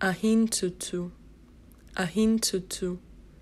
Ahintutu, Ahintutu.